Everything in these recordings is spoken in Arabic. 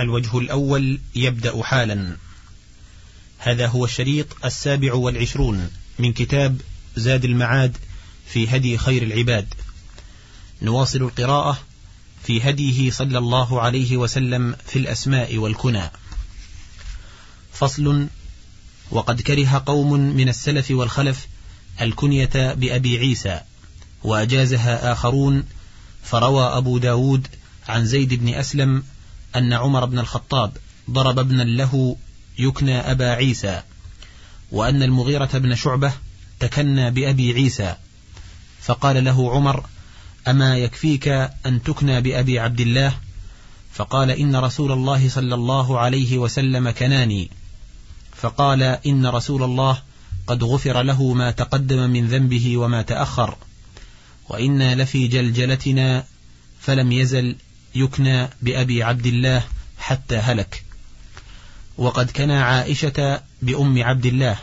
الوجه الأول يبدأ حالا. هذا هو الشريط السابع والعشرون من كتاب زاد المعاد في هدي خير العباد. نواصل القراءة في هديه صلى الله عليه وسلم في الأسماء والكنى. فصل وقد كره قوم من السلف والخلف الكنية بأبي عيسى وأجازها آخرون فروى أبو داود عن زيد بن أسلم أن عمر بن الخطاب ضرب ابنا له يكنى أبا عيسى وأن المغيرة بن شعبة تكنى بأبي عيسى. فقال له عمر أما يكفيك أن تكنى بأبي عبد الله؟ فقال إن رسول الله صلى الله عليه وسلم كناني. فقال إن رسول الله قد غفر له ما تقدم من ذنبه وما تأخر وإنا لفي جلجلتنا فلم يزل يكنى بأبي عبد الله حتى هلك. وقد كنى عائشة بأم عبد الله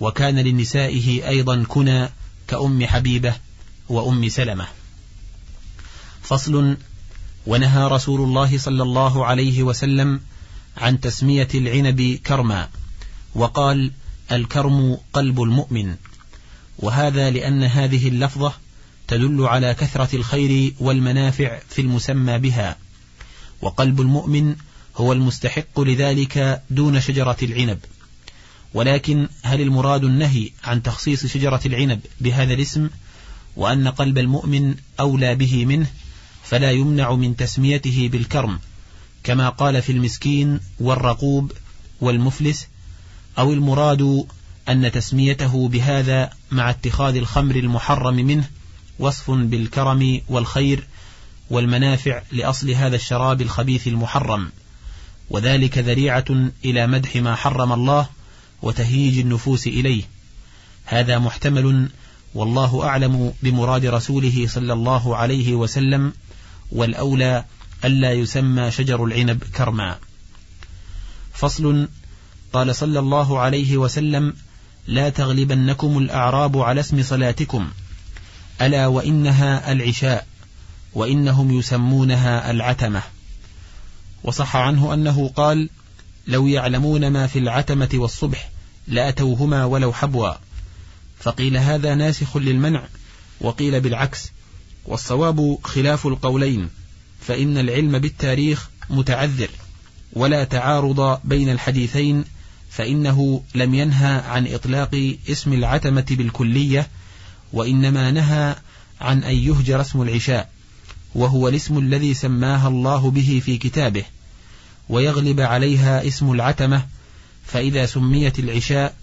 وكان لنسائه أيضا كنى كأم حبيبة وأم سلمة. فصل ونهى رسول الله صلى الله عليه وسلم عن تسمية العنب كرما وقال الكرم قلب المؤمن. وهذا لأن هذه اللفظة تدل على كثرة الخير والمنافع في المسمى بها. وقلب المؤمن هو المستحق لذلك دون شجرة العنب. ولكن هل المراد النهي عن تخصيص شجرة العنب بهذا الاسم وأن قلب المؤمن أولى به منه فلا يمنع من تسميته بالكرم كما قال في المسكين والرقوب والمفلس أو المراد أن تسميته بهذا مع اتخاذ الخمر المحرم منه وصف بالكرم والخير والمنافع لأصل هذا الشراب الخبيث المحرم وذلك ذريعة إلى مدح ما حرم الله وتهييج النفوس إليه. هذا محتمل والله أعلم بمراد رسوله صلى الله عليه وسلم والأولى ألا يسمى شجر العنب كرما. فصل قال صلى الله عليه وسلم لا تغلبنكم الأعراب على اسم صلاتكم ألا وإنها العشاء وإنهم يسمونها العتمة. وصح عنه أنه قال لو يعلمون ما في العتمة والصبح لأتوهما ولو حبوا. فقيل هذا ناسخ للمنع وقيل بالعكس. والصواب خلاف القولين فإن العلم بالتاريخ متعذر ولا تعارض بين الحديثين فإنه لم ينهى عن إطلاق اسم العتمة بالكلية وإنما نهى عن أن يهجر اسم العشاء وهو الاسم الذي سماها الله به في كتابه ويغلب عليها اسم العتمة فإذا سميت العشاء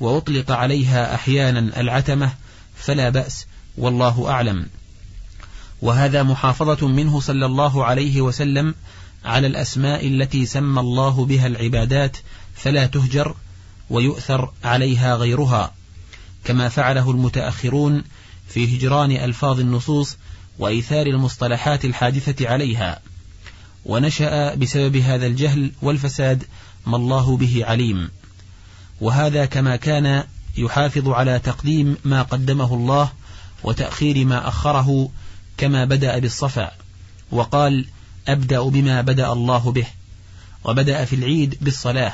وأطلق عليها أحيانا العتمة فلا بأس والله أعلم. وهذا محافظة منه صلى الله عليه وسلم على الأسماء التي سمى الله بها العبادات فلا تهجر ويؤثر عليها غيرها. كما فعله المتأخرون في هجران ألفاظ النصوص وإيثار المصطلحات الحادثة عليها. ونشأ بسبب هذا الجهل والفساد ما الله به عليم. وهذا كما كان يحافظ على تقديم ما قدمه الله وتأخير ما أخره كما بدأ بالصفا. وقال أبدأ بما بدأ الله به. وبدأ في العيد بالصلاة.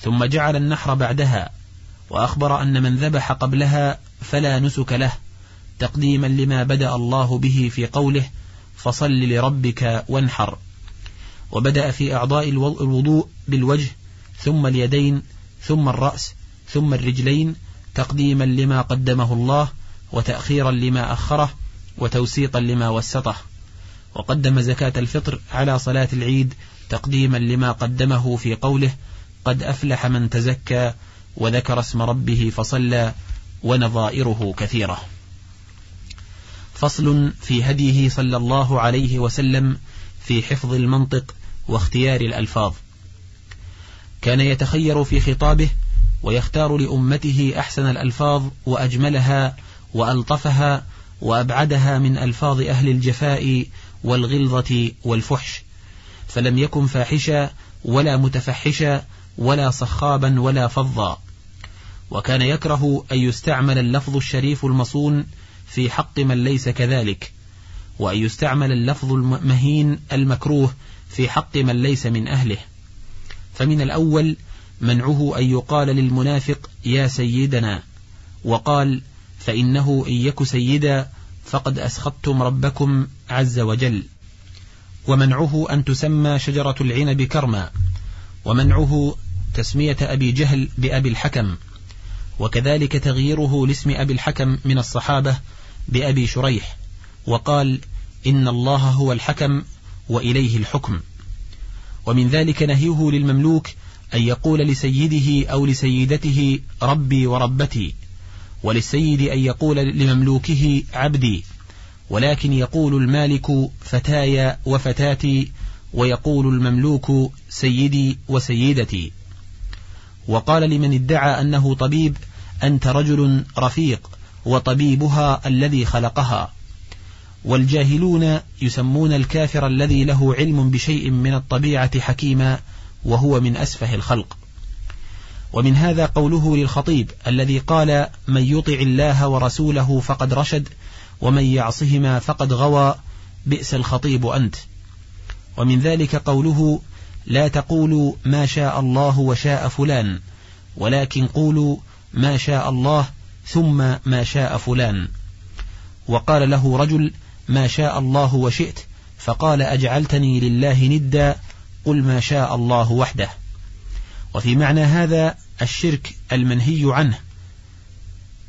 ثم جعل النحر بعدها. وأخبر أن من ذبح قبلها فلا نسك له تقديما لما بدأ الله به في قوله فصل لربك وانحر. وبدأ في أعضاء الوضوء بالوجه ثم اليدين ثم الرأس ثم الرجلين تقديما لما قدمه الله وتأخيرا لما أخره وتوسيطا لما وسطه. وقدم زكاة الفطر على صلاة العيد تقديما لما قدمه في قوله قد أفلح من تزكى وذكر اسم ربه فصلى ونظائره كثيرة. فصل في هديه صلى الله عليه وسلم في حفظ المنطق واختيار الألفاظ. كان يتخير في خطابه ويختار لأمته أحسن الألفاظ وأجملها وألطفها وأبعدها من ألفاظ أهل الجفاء والغلظة والفحش فلم يكن فاحشا ولا متفحشا ولا صخابا ولا فظا. وكان يكره أن يستعمل اللفظ الشريف المصون في حق من ليس كذلك وأن يستعمل اللفظ المهين المكروه في حق من ليس من أهله. فمن الأول منعه أن يقال للمنافق يا سيدنا وقال فإنه إن يك سيدا فقد أسخطتم ربكم عز وجل. ومنعه أن تسمى شجرة العنب كرما ومنعه تسمية أبي جهل بأبي الحكم وكذلك تغييره لاسم أبي الحكم من الصحابة بأبي شريح وقال إن الله هو الحكم وإليه الحكم. ومن ذلك نهيه للمملوك أن يقول لسيده أو لسيدته ربي وربتي وللسيد أن يقول لمملوكه عبدي ولكن يقول المالك فتاي وفتاتي ويقول المملوك سيدي وسيدتي. وقال لمن ادعى أنه طبيب أنت رجل رفيق وطبيبها الذي خلقها. والجاهلون يسمون الكافر الذي له علم بشيء من الطبيعة حكيما وهو من أسفه الخلق. ومن هذا قوله للخطيب الذي قال من يطع الله ورسوله فقد رشد ومن يعصهما فقد غوى بئس الخطيب أنت. ومن ذلك قوله لا تقولوا ما شاء الله وشاء فلان ولكن قولوا ما شاء الله ثم ما شاء فلان. وقال له رجل ما شاء الله وشئت فقال أجعلتني لله ندا قل ما شاء الله وحده. وفي معنى هذا الشرك المنهي عنه.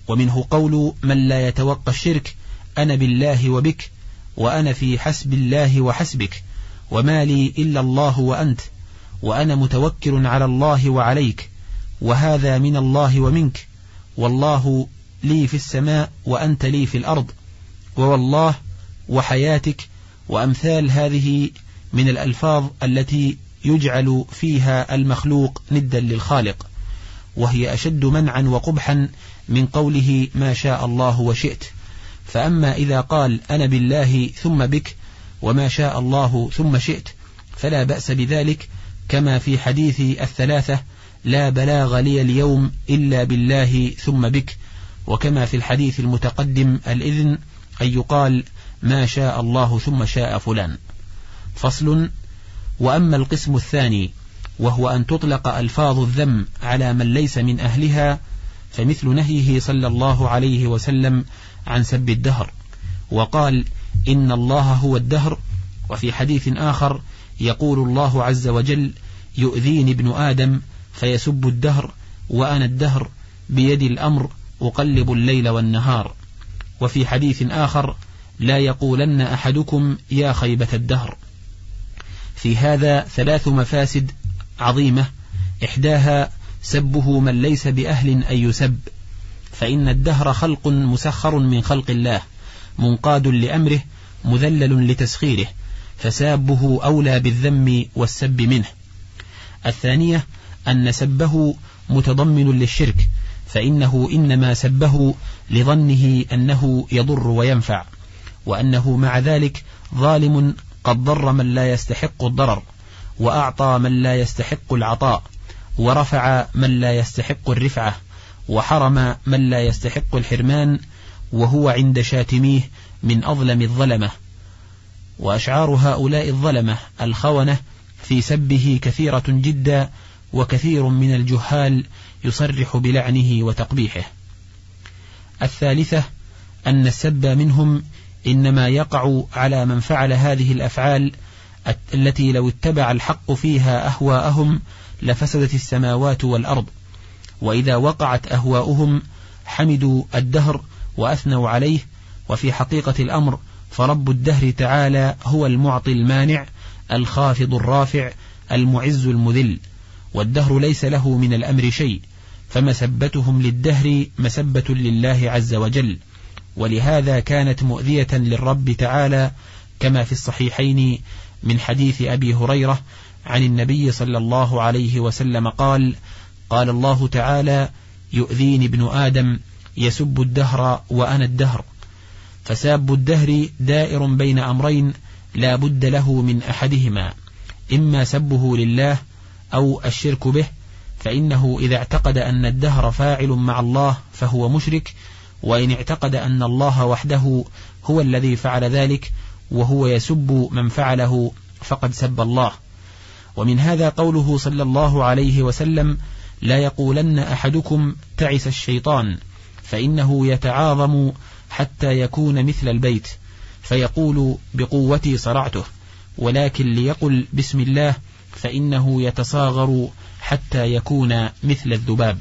ومنه قول من لا يتوقى الشرك أنا بالله وبك وأنا في حسب الله وحسبك. وما لي إلا الله وأنت وأنا متوكل على الله وعليك وهذا من الله ومنك والله لي في السماء وأنت لي في الأرض ووالله وحياتك وأمثال هذه من الألفاظ التي يجعل فيها المخلوق ندا للخالق وهي أشد منعا وقبحا من قوله ما شاء الله وشئت. فأما إذا قال أنا بالله ثم بك وما شاء الله ثم شئت فلا بأس بذلك كما في حديث الثلاثة لا بلاغ لي اليوم إلا بالله ثم بك. وكما في الحديث المتقدم الإذن أن يقال ما شاء الله ثم شاء فلان. فصل وأما القسم الثاني وهو أن تطلق ألفاظ الذم على من ليس من أهلها فمثل نهيه صلى الله عليه وسلم عن سب الدهر. وقال إن الله هو الدهر. وفي حديث آخر يقول الله عز وجل يؤذيني ابن آدم فيسب الدهر وأنا الدهر بيدي الأمر أقلب الليل والنهار. وفي حديث آخر لا يقولن أحدكم يا خيبة الدهر. في هذا ثلاث مفاسد عظيمة. إحداها سبه من ليس بأهل أن يسب. فإن الدهر خلق مسخر من خلق الله. منقاد لأمره مذلل لتسخيره فسابه أولى بالذم والسب منه. الثانية أن سبه متضمن للشرك فإنه إنما سبه لظنه أنه يضر وينفع وأنه مع ذلك ظالم قد ضر من لا يستحق الضرر وأعطى من لا يستحق العطاء ورفع من لا يستحق الرفعة وحرم من لا يستحق الحرمان وهو عند شاتميه من أظلم الظلمة وأشعار هؤلاء الظلمة الخونة في سبه كثيرة جدا وكثير من الجهال يصرح بلعنه وتقبيحه. الثالثة أن السب منهم إنما يقع على من فعل هذه الأفعال التي لو اتبع الحق فيها أهواءهم لفسدت السماوات والأرض وإذا وقعت أهواؤهم حمدوا الدهر وأثنوا عليه وفي حقيقة الأمر فرب الدهر تعالى هو المعطي المانع الخافض الرافع المعز المذل والدهر ليس له من الأمر شيء فمسبتهم للدهر مسبة لله عز وجل ولهذا كانت مؤذية للرب تعالى كما في الصحيحين من حديث أبي هريرة عن النبي صلى الله عليه وسلم قال قال الله تعالى يؤذيني ابن آدم يسب الدهر وأنا الدهر. فساب الدهر دائر بين أمرين لا بد له من أحدهما إما سبه لله أو الشرك به فإنه إذا اعتقد أن الدهر فاعل مع الله فهو مشرك وإن اعتقد أن الله وحده هو الذي فعل ذلك وهو يسب من فعله فقد سب الله. ومن هذا قوله صلى الله عليه وسلم لا يقولن أحدكم تعس الشيطان فإنه يتعاظم حتى يكون مثل البيت فيقول بقوتي صرعته ولكن ليقل بسم الله فإنه يتصاغر حتى يكون مثل الذباب.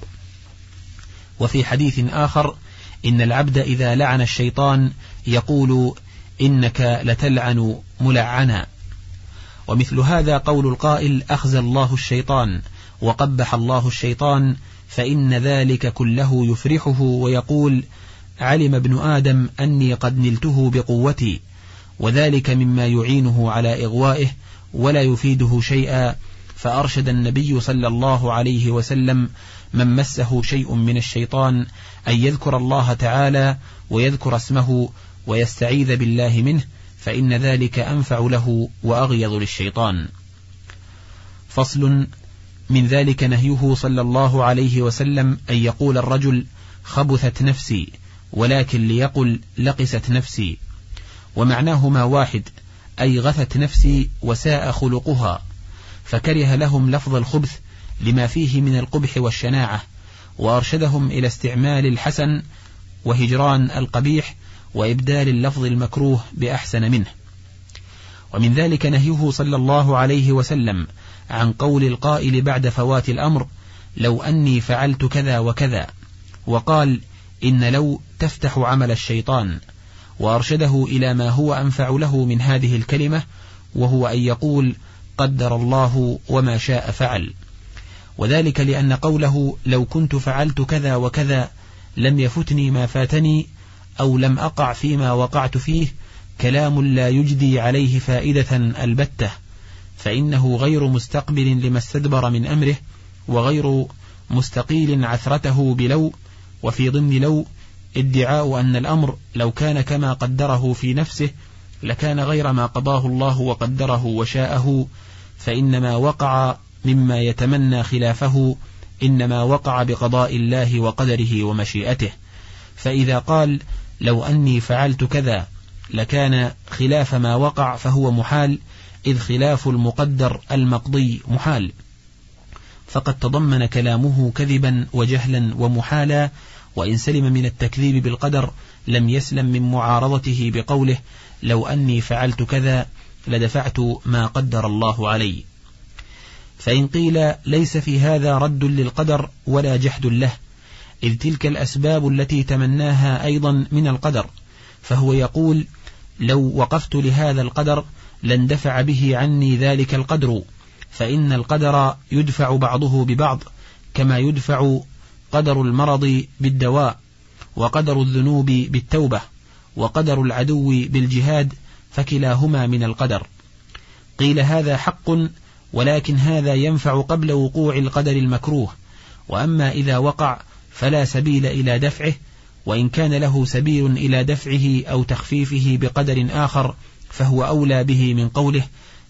وفي حديث آخر إن العبد إذا لعن الشيطان يقول إنك لتلعن ملعنا. ومثل هذا قول القائل أخزى الله الشيطان وقبح الله الشيطان فإن ذلك كله يفرحه ويقول علم ابن آدم أني قد نلته بقوتي وذلك مما يعينه على إغوائه ولا يفيده شيئا فأرشد النبي صلى الله عليه وسلم من مسه شيء من الشيطان أن يذكر الله تعالى ويذكر اسمه ويستعيذ بالله منه فإن ذلك أنفع له وأغيض للشيطان. فصل من ذلك نهيه صلى الله عليه وسلم أن يقول الرجل خبثت نفسي ولكن ليقل لقست نفسي. ومعناهما واحد أي غثت نفسي وساء خلقها فكره لهم لفظ الخبث لما فيه من القبح والشناعة وأرشدهم إلى استعمال الحسن وهجران القبيح وإبدال اللفظ المكروه بأحسن منه. ومن ذلك نهيه صلى الله عليه وسلم عن قول القائل بعد فوات الأمر لو أني فعلت كذا وكذا. وقال إن لو تفتح عمل الشيطان. وأرشده إلى ما هو أنفع له من هذه الكلمة وهو أن يقول قدر الله وما شاء فعل. وذلك لأن قوله لو كنت فعلت كذا وكذا لم يفتني ما فاتني أو لم أقع فيما وقعت فيه كلام لا يجدي عليه فائدة البتة. فإنه غير مستقبل لما استدبر من أمره وغير مستقيل عثرته بلو وفي ضمن لو ادعاء أن الأمر لو كان كما قدره في نفسه لكان غير ما قضاه الله وقدره وشاءه فإنما وقع مما يتمنى خلافه إنما وقع بقضاء الله وقدره ومشيئته. فإذا قال لو أني فعلت كذا لكان خلاف ما وقع فهو محال إذ خلاف المقدر المقضي محال. فقد تضمن كلامه كذبا وجهلا ومحالا وإن سلم من التكذيب بالقدر لم يسلم من معارضته بقوله لو أني فعلت كذا لدفعت ما قدر الله علي. فإن قيل ليس في هذا رد للقدر ولا جحد له إذ تلك الأسباب التي تمناها أيضا من القدر. فهو يقول لو وقفت لهذا القدر لاندفع به عني ذلك القدر فإن القدر يدفع بعضه ببعض كما يدفع قدر المرض بالدواء وقدر الذنوب بالتوبة وقدر العدو بالجهاد فكلاهما من القدر. قيل هذا حق ولكن هذا ينفع قبل وقوع القدر المكروه وأما إذا وقع فلا سبيل إلى دفعه وإن كان له سبيل إلى دفعه أو تخفيفه بقدر آخر فهو أولى به من قوله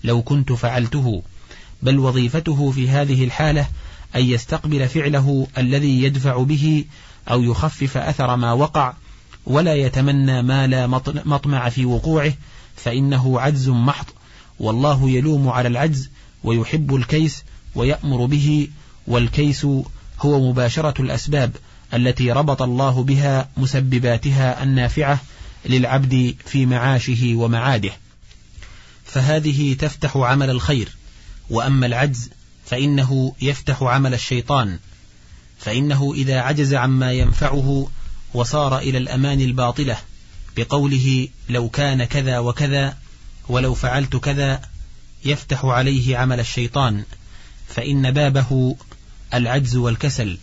لو كنت فعلته. بل وظيفته في هذه الحالة أن يستقبل فعله الذي يدفع به أو يخفف أثر ما وقع ولا يتمنى ما لا مطمع في وقوعه فإنه عجز محض. والله يلوم على العجز ويحب الكيس ويأمر به والكيس هو مباشرة الأسباب التي ربط الله بها مسبباتها النافعة للعبد في معاشه ومعاده. فهذه تفتح عمل الخير وأما العجز فإنه يفتح عمل الشيطان. فإنه إذا عجز عما ينفعه وصار إلى الأمان الباطلة بقوله لو كان كذا وكذا ولو فعلت كذا يفتح عليه عمل الشيطان. فإن بابه العجز والكسل.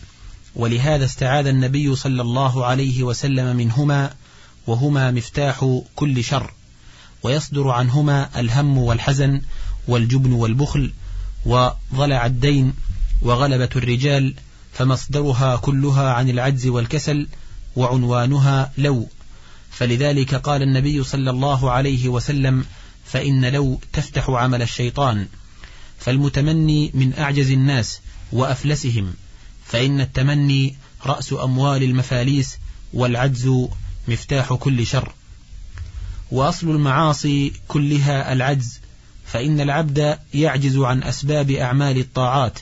ولهذا استعاذ النبي صلى الله عليه وسلم منهما وهما مفتاح كل شر ويصدر عنهما الهم والحزن والجبن والبخل وضلع الدين وغلبة الرجال فمصدرها كلها عن العجز والكسل وعنوانها لو. فلذلك قال النبي صلى الله عليه وسلم فإن لو تفتح عمل الشيطان فالمتمني من أعجز الناس وأفلسهم فإن التمني رأس أموال المفاليس والعجز مفتاح كل شر. وأصل المعاصي كلها العجز فإن العبد يعجز عن أسباب أعمال الطاعات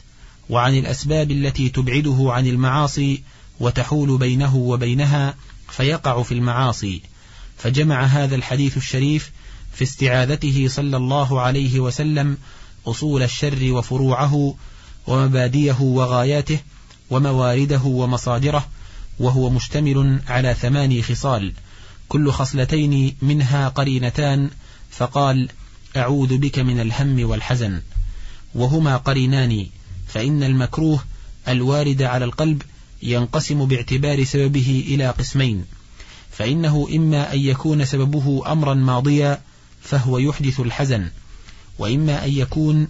وعن الأسباب التي تبعده عن المعاصي وتحول بينه وبينها فيقع في المعاصي. فجمع هذا الحديث الشريف في استعاذته صلى الله عليه وسلم أصول الشر وفروعه ومباديه وغاياته وموارده ومصادره وهو مشتمل على ثماني خصال كل خصلتين منها قرينتان فقال أعوذ بك من الهم والحزن. وهما قرينان فإن المكروه الوارد على القلب ينقسم باعتبار سببه إلى قسمين فإنه إما أن يكون سببه أمرا ماضيا فهو يحدث الحزن وإما أن يكون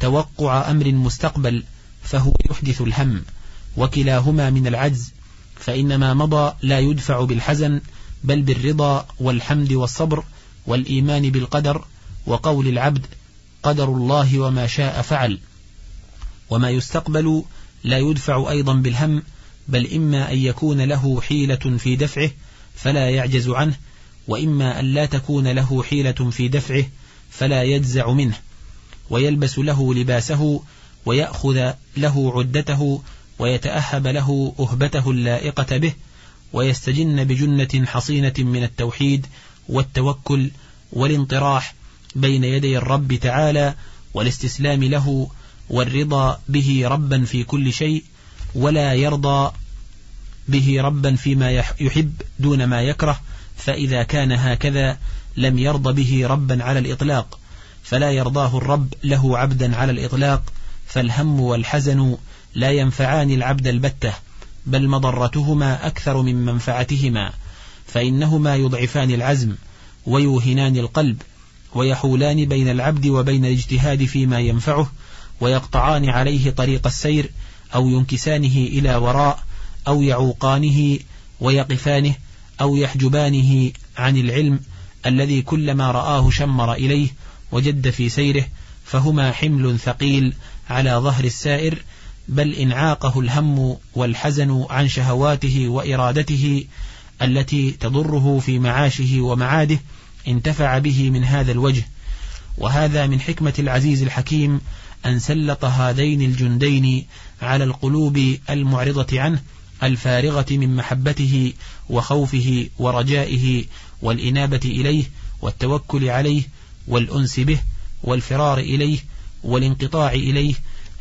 توقع أمر مستقبل فهو يحدث الهم وكلاهما من العجز فإن ما مضى لا يدفع بالحزن بل بالرضا والحمد والصبر والإيمان بالقدر وقول العبد قدر الله وما شاء فعل. وما يستقبل لا يدفع أيضا بالهم بل إما أن يكون له حيلة في دفعه فلا يعجز عنه وإما أن لا تكون له حيلة في دفعه فلا يجزع منه ويلبس له لباسه ويأخذ له عدته ويتأهب له أهبته اللائقة به ويستجن بجنة حصينة من التوحيد والتوكل والانطراح بين يدي الرب تعالى والاستسلام له والرضا به ربا في كل شيء ولا يرضى به ربا فيما يحب دون ما يكره فإذا كان هكذا لم يرضى به ربا على الإطلاق. فلا يرضاه الرب له عبدا على الإطلاق فالهم والحزن لا ينفعان العبد البتة بل مضرتهما أكثر من منفعتهما فإنهما يضعفان العزم ويوهنان القلب ويحولان بين العبد وبين الاجتهاد فيما ينفعه ويقطعان عليه طريق السير أو ينكسانه إلى وراء أو يعوقانه ويقفانه أو يحجبانه عن العلم الذي كلما رآه شمر إليه وجد في سيره فهما حمل ثقيل على ظهر السائر بل إن عاقه الهم والحزن عن شهواته وإرادته التي تضره في معاشه ومعاده انتفع به من هذا الوجه. وهذا من حكمة العزيز الحكيم أن سلط هذين الجندين على القلوب المعرضة عنه الفارغة من محبته وخوفه ورجائه والإنابة إليه والتوكل عليه والأنس به والفرار إليه والانقطاع إليه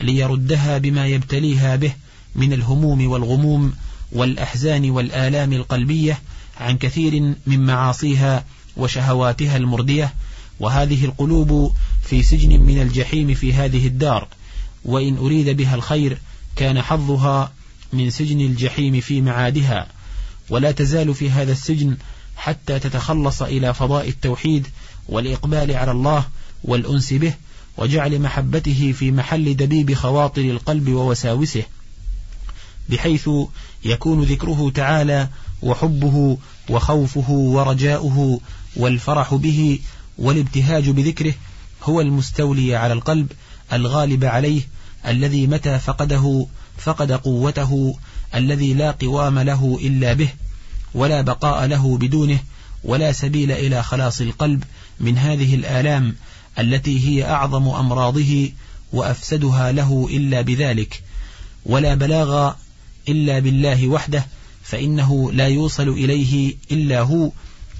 ليردها بما يبتليها به من الهموم والغموم والأحزان والآلام القلبية عن كثير من معاصيها وشهواتها المردية وهذه القلوب في سجن من الجحيم في هذه الدار وإن أريد بها الخير كان حظها من سجن الجحيم في معادها. ولا تزال في هذا السجن حتى تتخلص إلى فضاء التوحيد والإقبال على الله والأنس به وجعل محبته في محل دبيب خواطر القلب ووساوسه بحيث يكون ذكره تعالى وحبه وخوفه ورجاؤه والفرح به والابتهاج بذكره هو المستولي على القلب الغالب عليه الذي متى فقده فقد قوته الذي لا قوام له إلا به ولا بقاء له بدونه ولا سبيل إلى خلاص القلب من هذه الآلام التي هي أعظم أمراضه وأفسدها له إلا بذلك. ولا بلاغ إلا بالله وحده فإنه لا يوصل إليه إلا هو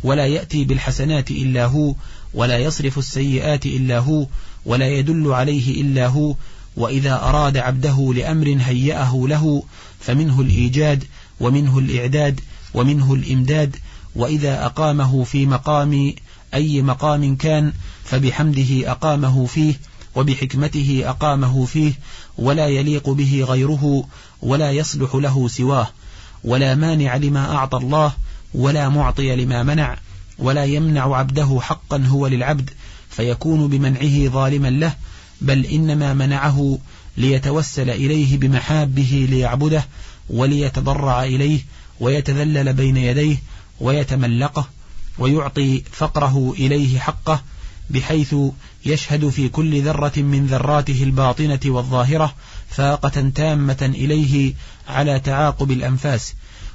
ولا يأتي بالحسنات إلا هو ولا يصرف السيئات إلا هو ولا يدل عليه إلا هو. وإذا أراد عبده لأمر هيأه له فمنه الإيجاد ومنه الإعداد ومنه الإمداد. وإذا أقامه في مقام أي مقام كان فبحمده أقامه فيه وبحكمته أقامه فيه ولا يليق به غيره ولا يصلح له سواه ولا مانع لما أعطى الله ولا معطي لما منع ولا يمنع عبده حقا هو للعبد فيكون بمنعه ظالما له بل إنما منعه ليتوسل إليه بمحابه ليعبده وليتضرع إليه ويتذلل بين يديه ويتملقه ويعطي فقره إليه حقه بحيث يشهد في كل ذرة من ذراته الباطنة والظاهرة فاقة تامة إليه على تعاقب الأنفاس.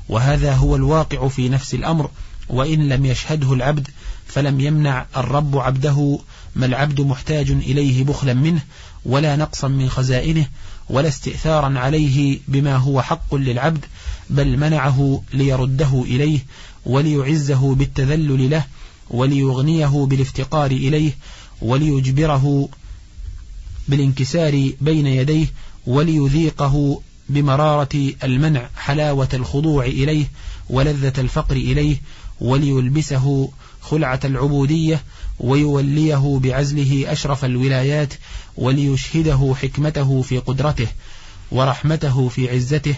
وهذا هو الواقع في نفس الأمر وإن لم يشهده العبد فلم يمنع الرب عبده ما العبد محتاج إليه بخلا منه ولا نقصا من خزائنه ولا استئثارا عليه بما هو حق للعبد بل منعه ليرده إليه وليعزه بالتذلل له وليغنيه بالافتقار إليه وليجبره بالانكسار بين يديه وليذيقه بمرارة المنع حلاوة الخضوع إليه ولذة الفقر إليه وليلبسه خلعة العبودية ويوليه بعزله أشرف الولايات وليشهده حكمته في قدرته ورحمته في عزته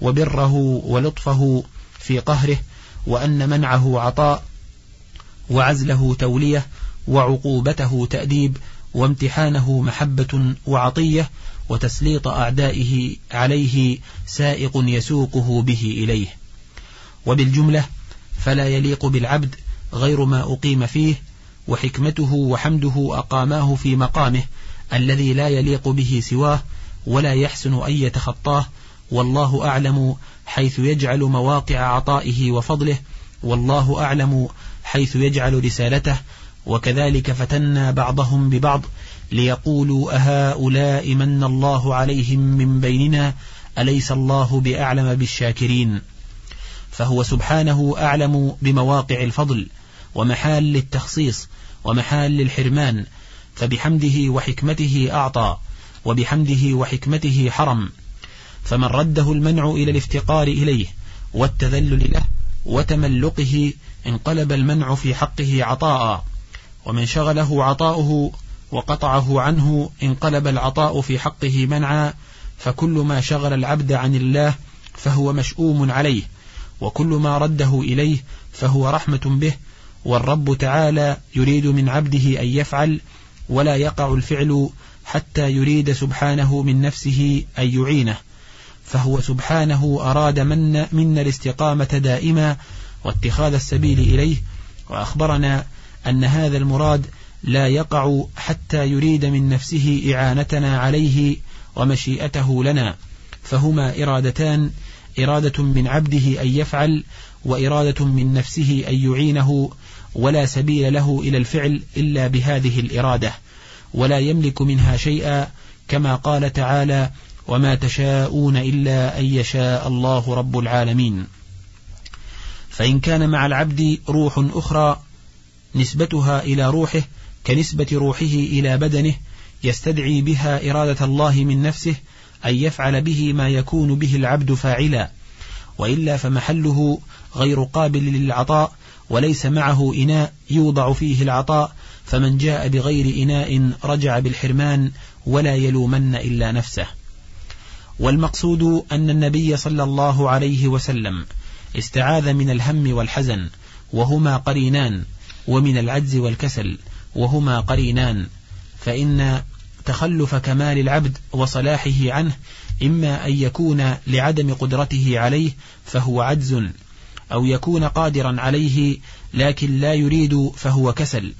وبره ولطفه في قهره وأن منعه عطاء وعزله تولية وعقوبته تأديب وامتحانه محبة وعطية وتسليط أعدائه عليه سائق يسوقه به إليه وبالجملة فلا يليق بالعبد غير ما أقيم فيه وحكمته وحمده أقاماه في مقامه الذي لا يليق به سواه ولا يحسن أن يتخطاه والله أعلم حيث يجعل مواقع عطائه وفضله والله أعلم حيث يجعل رسالته وكذلك فتنا بعضهم ببعض ليقولوا أهؤلاء من الله عليهم من بيننا أليس الله بأعلم بالشاكرين فهو سبحانه أعلم بمواقع الفضل ومحال للتخصيص ومحال للحرمان فبحمده وحكمته أعطى وبحمده وحكمته حرم. فمن رده المنع إلى الافتقار إليه والتذلل له وتملقه انقلب المنع في حقه عطاء. ومن شغله عطاؤه وقطعه عنه انقلب العطاء في حقه منعا. فكل ما شغل العبد عن الله فهو مشؤوم عليه وكل ما رده إليه فهو رحمة به والرب تعالى يريد من عبده أن يفعل ولا يقع الفعل حتى يريد سبحانه من نفسه أن يعينه فهو سبحانه أراد منا, منا الاستقامة دائما واتخاذ السبيل إليه وأخبرنا أن هذا المراد لا يقع حتى يريد من نفسه إعانتنا عليه ومشيئته لنا فهما إرادتان إرادة من عبده أن يفعل وإرادة من نفسه أن يعينه ولا سبيل له إلى الفعل إلا بهذه الإرادة ولا يملك منها شيئا كما قال تعالى وما تشاءون إلا أن يشاء الله رب العالمين فإن كان مع العبد روح أخرى نسبتها إلى روحه كنسبة روحه إلى بدنه يستدعي بها إرادة الله من نفسه أن يفعل به ما يكون به العبد فاعلا وإلا فمحله غير قابل للعطاء وليس معه إناء يوضع فيه العطاء فمن جاء بغير إناء رجع بالحرمان ولا يلومن إلا نفسه. والمقصود أن النبي صلى الله عليه وسلم استعاذ من الهم والحزن وهما قرينان ومن العجز والكسل وهما قرينان. فإن تخلف كمال العبد وصلاحه عنه إما أن يكون لعدم قدرته عليه فهو عجز أو يكون قادرا عليه لكن لا يريد فهو كسل.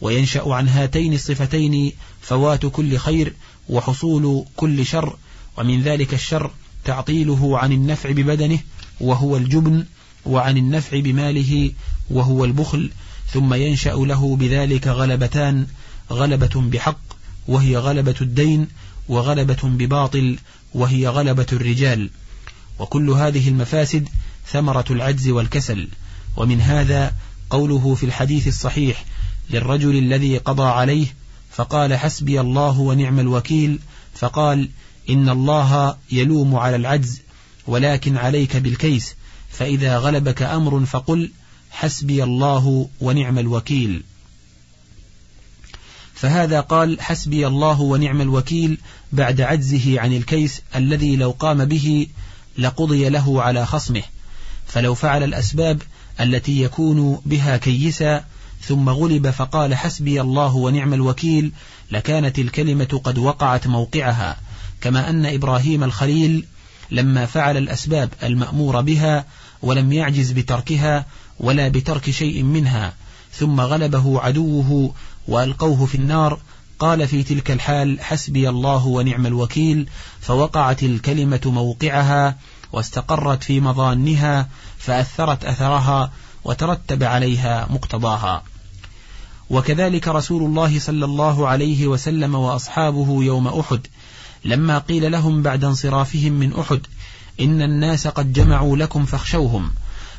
وينشأ عن هاتين الصفتين فوات كل خير وحصول كل شر ومن ذلك الشر تعطيله عن النفع ببدنه وهو الجبن وعن النفع بماله وهو البخل. ثم ينشأ له بذلك غلبتان غلبة بحق وهي غلبة الدين وغلبة بباطل وهي غلبة الرجال. وكل هذه المفاسد ثمرة العجز والكسل. ومن هذا قوله في الحديث الصحيح للرجل الذي قضى عليه فقال حسبي الله ونعم الوكيل فقال إن الله يلوم على العجز ولكن عليك بالكيس. فإذا غلبك أمر فقل حسبي الله ونعم الوكيل فهذا قال حسبي الله ونعم الوكيل بعد عجزه عن الكيس الذي لو قام به لقضي له على خصمه فلو فعل الأسباب التي يكون بها كيسا ثم غلب فقال حسبي الله ونعم الوكيل لكانت الكلمة قد وقعت موقعها. كما أن إبراهيم الخليل لما فعل الأسباب المأمور بها ولم يعجز بتركها ولا بترك شيء منها ثم غلبه عدوه وألقوه في النار قال في تلك الحال حسبي الله ونعم الوكيل فوقعت الكلمة موقعها واستقرت في مظانها فأثرت أثرها وترتب عليها مقتضاها. وكذلك رسول الله صلى الله عليه وسلم وأصحابه يوم أحد لما قيل لهم بعد انصرافهم من أحد إن الناس قد جمعوا لكم فاخشوهم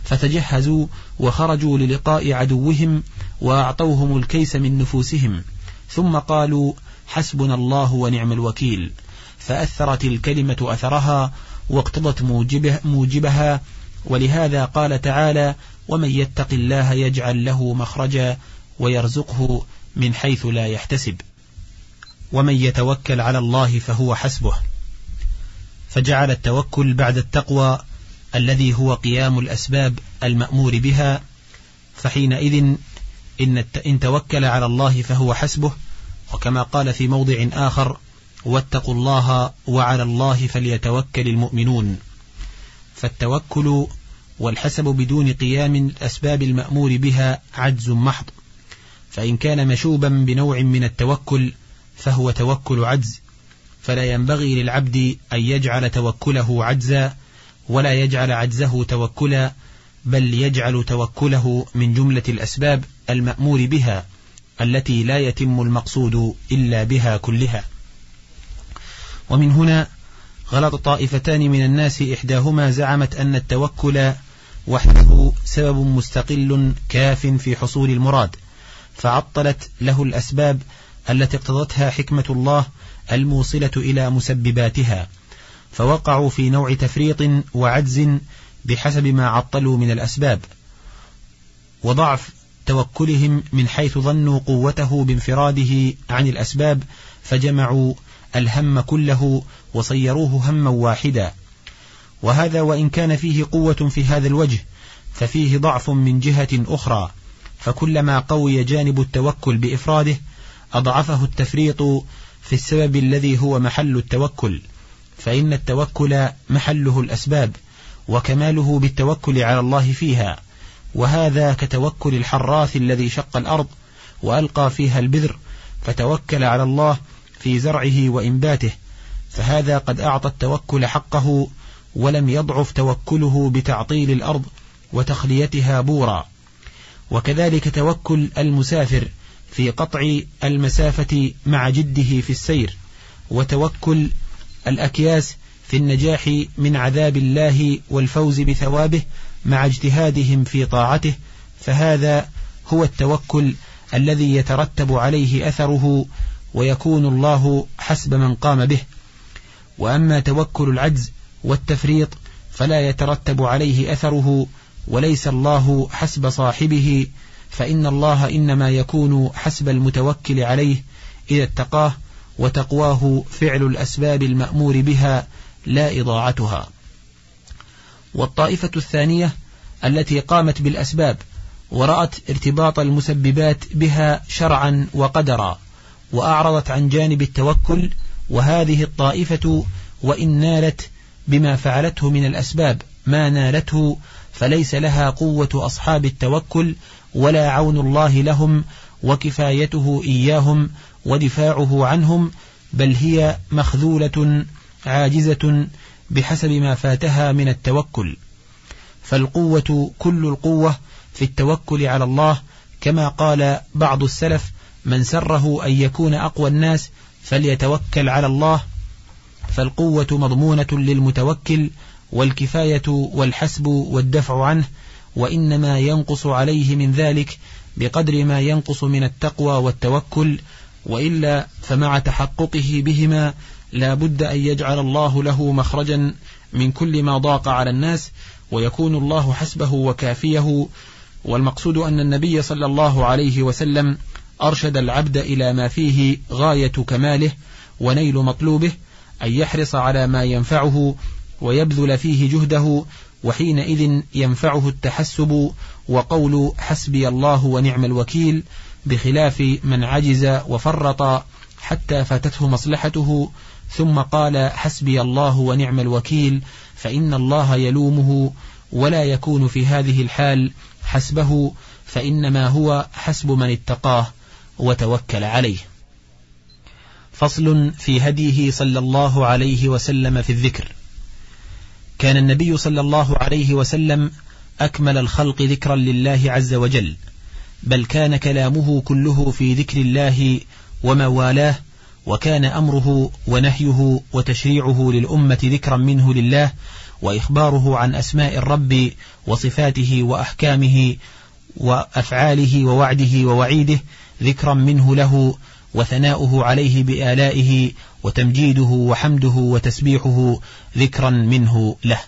فتجهزوا وخرجوا للقاء عدوهم وأعطوهم الكيس من نفوسهم ثم قالوا حسبنا الله ونعم الوكيل فأثرت الكلمة أثرها واقتضت موجبه موجبها ولهذا قال تعالى ومن يتق الله يجعل له مخرجا ويرزقه من حيث لا يحتسب ومن يتوكل على الله فهو حسبه. فجعل التوكل بعد التقوى الذي هو قيام الأسباب المأمور بها فحينئذ إن, إن توكل على الله فهو حسبه وكما قال في موضع آخر واتقوا الله وعلى الله فليتوكل المؤمنون. فالتوكل والحسب بدون قيام الأسباب المأمور بها عجز محض. فإن كان مشوبا بنوع من التوكل فهو توكل عجز. فلا ينبغي للعبد أن يجعل توكله عجزا ولا يجعل عجزه توكلا بل يجعل توكله من جملة الأسباب المأمور بها التي لا يتم المقصود إلا بها كلها. ومن هنا غلط طائفتان من الناس إحداهما زعمت أن التوكل وحده سبب مستقل كاف في حصول المراد فعطلت له الأسباب التي اقتضتها حكمة الله الموصلة إلى مسبباتها فوقعوا في نوع تفريط وعجز بحسب ما عطلوا من الأسباب وضعف توكلهم من حيث ظنوا قوته بانفراده عن الأسباب فجمعوا الهم كله وصيروه هما واحدا. وهذا وإن كان فيه قوة في هذا الوجه ففيه ضعف من جهة أخرى. فكلما قوي جانب التوكل بإفراده أضعفه التفريط في السبب الذي هو محل التوكل. فإن التوكل محله الأسباب وكماله بالتوكل على الله فيها. وهذا كتوكل الحراث الذي شق الأرض وألقى فيها البذر فتوكل على الله في زرعه وإنباته فهذا قد أعطى التوكل حقه ولم يضعف توكله بتعطيل الأرض وتخليتها بورا. وكذلك توكل المسافر في قطع المسافة مع جده في السير وتوكل الأكياس في النجاح من عذاب الله والفوز بثوابه مع اجتهادهم في طاعته فهذا هو التوكل الذي يترتب عليه أثره ويكون الله حسب من قام به. وأما توكل العجز والتفريط فلا يترتب عليه أثره وليس الله حسب صاحبه فإن الله إنما يكون حسب المتوكل عليه إذا اتقاه وتقواه فعل الأسباب المأمور بها لا إضاعتها. والطائفة الثانية التي قامت بالأسباب ورأت ارتباط المسببات بها شرعا وقدرا. وأعرضت عن جانب التوكل وهذه الطائفة وإن نالت بما فعلته من الأسباب ما نالته فليس لها قوة أصحاب التوكل ولا عون الله لهم وكفايته إياهم ودفاعه عنهم بل هي مخذولة عاجزة بحسب ما فاتها من التوكل. فالقوة كل القوة في التوكل على الله كما قال بعض السلف من سره أن يكون أقوى الناس فليتوكل على الله فالقوة مضمونة للمتوكل والكفاية والحسب والدفع عنه وإنما ينقص عليه من ذلك بقدر ما ينقص من التقوى والتوكل وإلا فمع تحققه بهما لا بد أن يجعل الله له مخرجا من كل ما ضاق على الناس ويكون الله حسبه وكافيه والمقصود أن النبي صلى الله عليه وسلم أرشد العبد إلى ما فيه غاية كماله ونيل مطلوبه أن يحرص على ما ينفعه ويبذل فيه جهده وحينئذ ينفعه التحسب وقول حسبي الله ونعم الوكيل بخلاف من عجز وفرط حتى فاتته مصلحته ثم قال حسبي الله ونعم الوكيل فإن الله يلومه ولا يكون في هذه الحال حسبه فإنما هو حسب من اتقاه. وتوكل عليه. فصل في هديه صلى الله عليه وسلم في الذكر. كان النبي صلى الله عليه وسلم أكمل الخلق ذكرا لله عز وجل بل كان كلامه كله في ذكر الله وموالاه وكان أمره ونهيه وتشريعه للأمة ذكرا منه لله وإخباره عن أسماء الرب وصفاته وأحكامه وأفعاله ووعده ووعيده ذكرا منه له وثناؤه عليه بآلائه وتمجيده وحمده وتسبيحه ذكرا منه له.